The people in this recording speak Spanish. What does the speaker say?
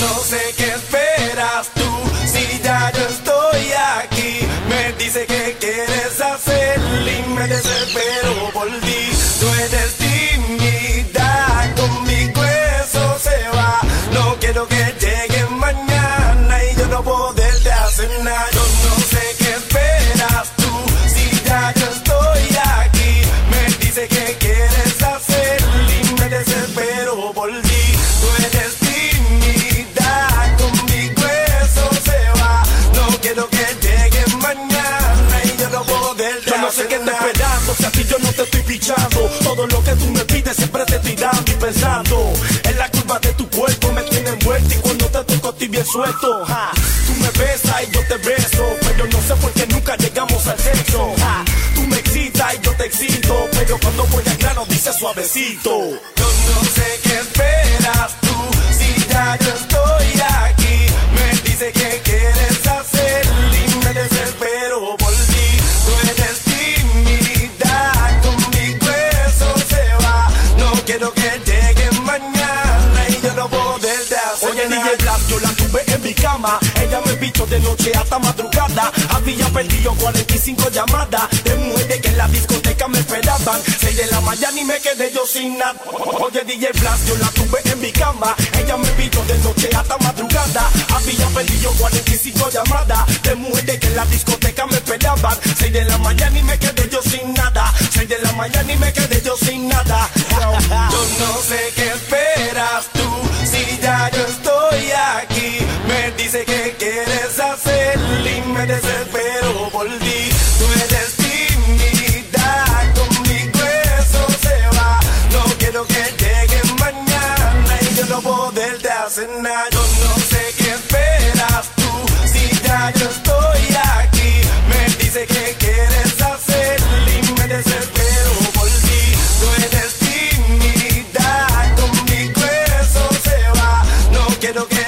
no sé qué esperas tú, si ya yo estoy aquí. Me dice que quieres hacer y me desespero por ti. Tú eres tímida, conmigo eso se va. No quiero que llegue mañana y yo no poderte hacer nada. No sé qué está esperando, si a ti yo no te estoy pichando. Todo lo que tú me pides siempre te estoy dando y pensando. En la curva de tu cuerpo me tiene envuelto y cuando te toco estoy bien suelto. Tú me besas y yo te beso, pero no sé por qué nunca llegamos al sexo. Tú me excitas y yo te excito, pero cuando voy al grano dice suavecito. Yo no sé qué que llegue mañana y yo no poderte hacer Oye. DJ Black, yo la tuve en mi cama. Ella me pichó de noche hasta madrugada. Había perdido 45 llamadas de mujeres que en la discoteca me esperaban. 6 de la mañana y me quedé yo sin nada. Oye, DJ Black, yo la tuve en mi cama. Ella me pichó de noche hasta madrugada. Había perdido 45 llamadas de mujeres que en la discoteca me esperaban. 6 de la mañana y me quedé yo sin nada. 6 de la mañana y me quedé yo sin nada. Yo no sé qué esperas tú, si ya yo estoy aquí. Me dice que quieres hacer y me desespero por ti. Tú eres tímida, conmigo eso se va. No quiero que llegue mañana y yo no poderte hacer nada. Yo no quiero que